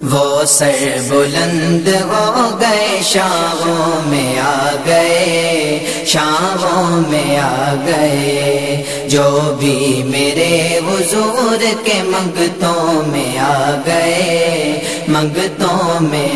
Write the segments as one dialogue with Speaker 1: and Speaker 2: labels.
Speaker 1: وہ سر بلند ہو گئے، شاہوں میں آ گئے، شاہوں میں آ گئے۔ جو بھی میرے حضور کے منگتوں میں آ گئے منگتوں میں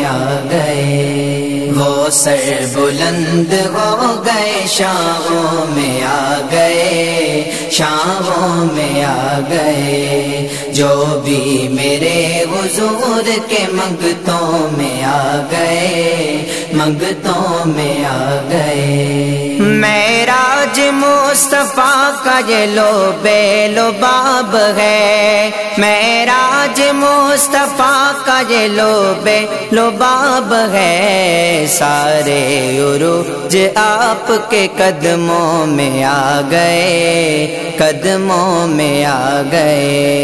Speaker 1: سر بلند ہو گئے، شاہوں میں آ گئے، شاہوں میں آ گئے۔ جو بھی میرے حضور کے منگتوں میں آ گئے منگتوں میں آ گئے۔
Speaker 2: میرا مصطفیٰ کا یہ لو بے لو باب ہے۔ میرا مصطفیٰ کا یہ لو بے لو باب ہے۔ سارے عروج آپ کے قدموں میں آ گئے۔ قدموں میں آ گئے۔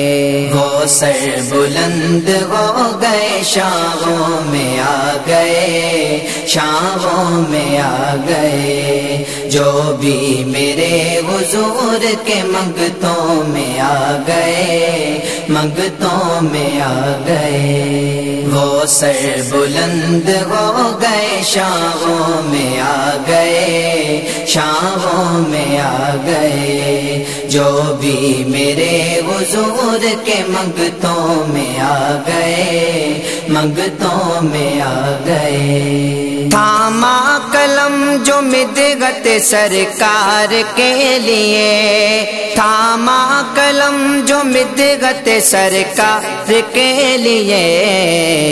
Speaker 1: سر بلند ہو گئے، شاہوں میں آ گئے، شاہوں میں آ گئے۔ جو بھی میرے حضور کے منگتوں میں آ گئے منگتوں میں آ گئے۔ وہ سر بلند ہو گئے، شاہوں میں آ گئے۔ شاہوں میں آ گئے۔ جو بھی میرے حضور کے منگتوں میں آ گئے منگتوں میں آ گئے۔
Speaker 2: تھاما قلم جو مدغت سرکار کے لیے، تھاما قلم جو مدغت سرکار کے لیے۔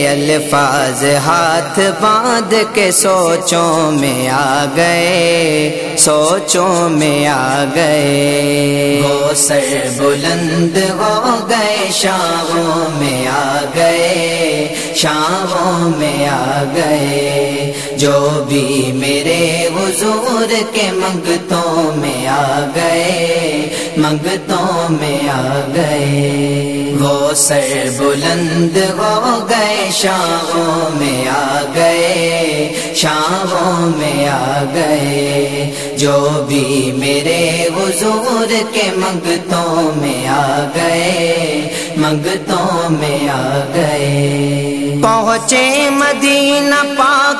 Speaker 2: الفاظ ہاتھ باندھ کے سوچوں میں آ گئے، سوچوں میں آ گئے۔
Speaker 1: وہ سر بلند ہو گئے، شاہوں میں آ گئے، شاہوں میں آ گئے۔ جو بھی میرے حضور کے منگتوں میں آ گئے، منگتوں میں آ گئے۔ وہ سر بلند ہو گئے، شاہوں میں آ گئے، شاہوں میں آ گئے۔ جو بھی میرے حضور کے منگتوں میں آ گئے، منگتوں میں آ گئے۔
Speaker 2: پہنچے مدینہ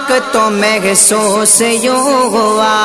Speaker 2: پاک تو محسوس یوں ہوا۔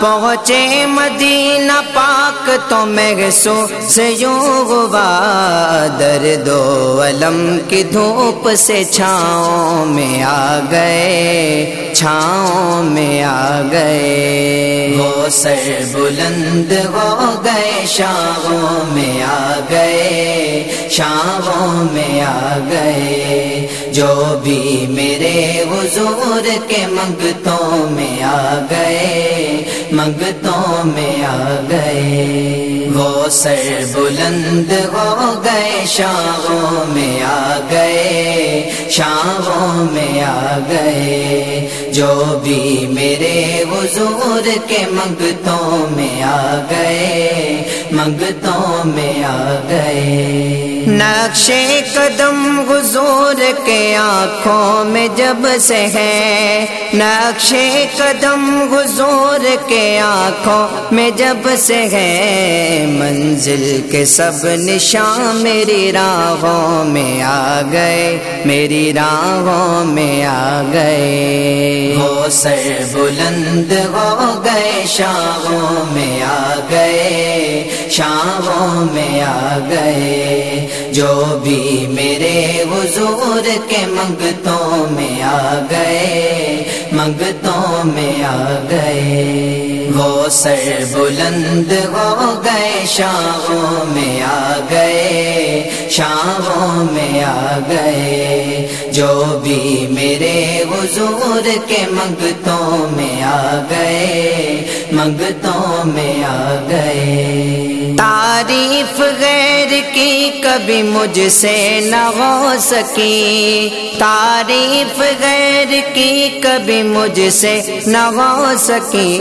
Speaker 2: پہنچے مدینہ پاک تو محسوس یوں ہوا۔ درد و علم کی دھوپ سے چھاؤں میں آ گئے، چھاؤں میں آ گئے۔
Speaker 1: وہ سر بلند ہو گئے، شاہوں میں آ گئے، شاہوں میں آ گئے۔ جو بھی میرے حضور کے منگتوں میں آ گئے منگتوں میں آ گئے۔ وہ سر بلند ہو گئے، شاہوں میں آ گئے، شاہوں میں آ گئے۔ جو بھی میرے حضور کے منگتوں میں آ گئے منگتوں میں آ گئے۔
Speaker 2: نقش قدم حضور کے آنکھوں میں جب سے ہے، نقش قدم حضور کے آنکھوں میں جب سے ہے، منزل کے سب نشان میری راہوں میں آ گئے، میری راہوں میں آ گئے۔
Speaker 1: وہ سر بلند ہو گئے، شاہوں میں آ گئے، شاہوں میں آ گئے۔ جو بھی میرے حضور کے منگتوں میں آ گئے، منگتوں میں آ گئے۔ وہ سر بلند ہو گئے، شاہوں میں آ گئے، شاہوں میں آ گئے۔ جو بھی میرے حضور کے منگتوں میں آ گئے، منگتوں میں آ گئے۔
Speaker 2: تعریف گئے غیر کی کبھی مجھ سے نہ ہو سکی۔ تعریف غیر کی کبھی مجھ سے نہ ہو سکی۔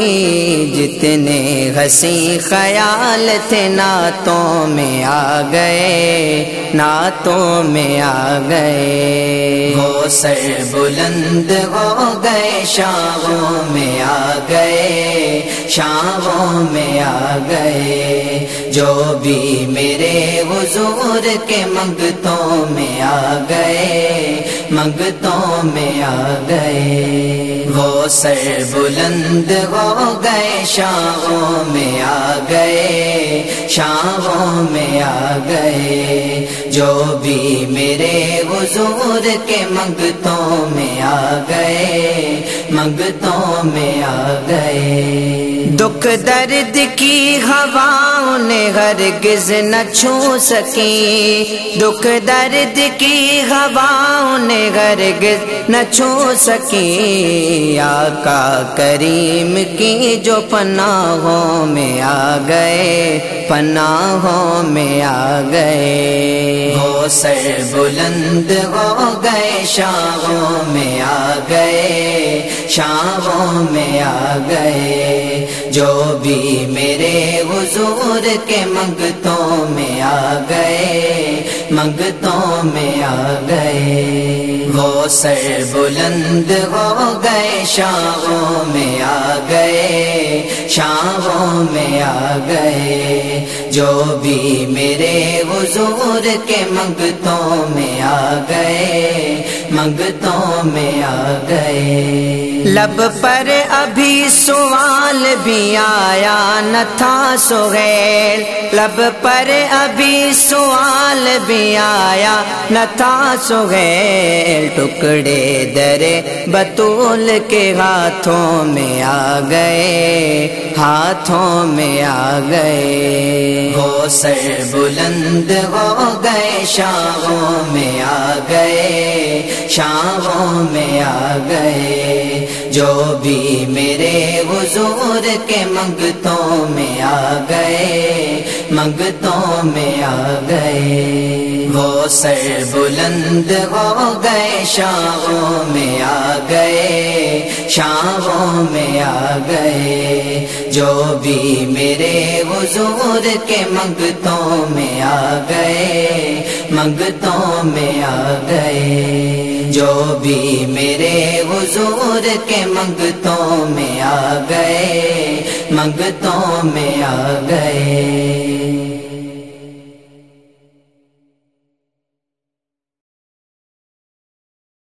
Speaker 2: جتنے ہنسی خیال تھے نعتوں میں آ گئے، نعتوں میں آ گئے۔
Speaker 1: وہ سر بلند ہو گئے، شاہوں میں آ گئے، شاہوں میں آ گئے۔ جو بھی میرے حضور کے منگتوں میں آ گئے منگتوں میں آ گئے۔ وہ سر بلند ہو گئے، شاہوں میں آ گئے، شاہوں میں آ گئے۔ جو بھی میرے حضور کے منگتوں میں آ گئے منگتوں میں آ گئے۔
Speaker 2: دکھ درد کی ہوا نے ہرگز نہ چھو سکی۔ دکھ درد کی ہوا نے ہرگز نہ چھو سکی۔ آقا کریم کی جو پناہوں میں آ گئے، پناہوں میں آ گئے۔
Speaker 1: ہو سر بلند ہو گئے، شاہوں میں آ گئے۔ شاہوں میں آ گئے۔ جو بھی میرے حضور کے منگتوں میں آ گئے، منگتوں میں آ گئے۔ وہ سر بلند ہو گئے، شاہوں میں آ گئے، شاہوں میں آ گئے۔ جو بھی میرے حضور کے منگتوں میں آ گئے منگتوں میں آ گئے۔
Speaker 2: لب پر ابھی سوال بھی آیا نہ تھا سہیل لب پر ابھی سوال بھی آیا نہ تھا سہیل ٹکڑے درے بطول کے ہاتھوں میں آ گئے۔ ہاتھوں میں آ گئے۔
Speaker 1: ہو سر بلند ہو گئے، شاہوں میں آ گئے، شاہوں میں آ گئے۔ جو بھی میرے حضور کے منگتوں میں آ گئے منگتوں میں آ گئے۔ وہ سر بلند ہو گئے، شاہوں میں آ گئے۔ شاہوں میں آ گئے۔ جو بھی میرے حضور کے منگتوں میں آ گئے منگتوں میں آ گئے۔ جو بھی میرے حضور کے منگتوں میں آ گئے منگتوں میں آ گئے۔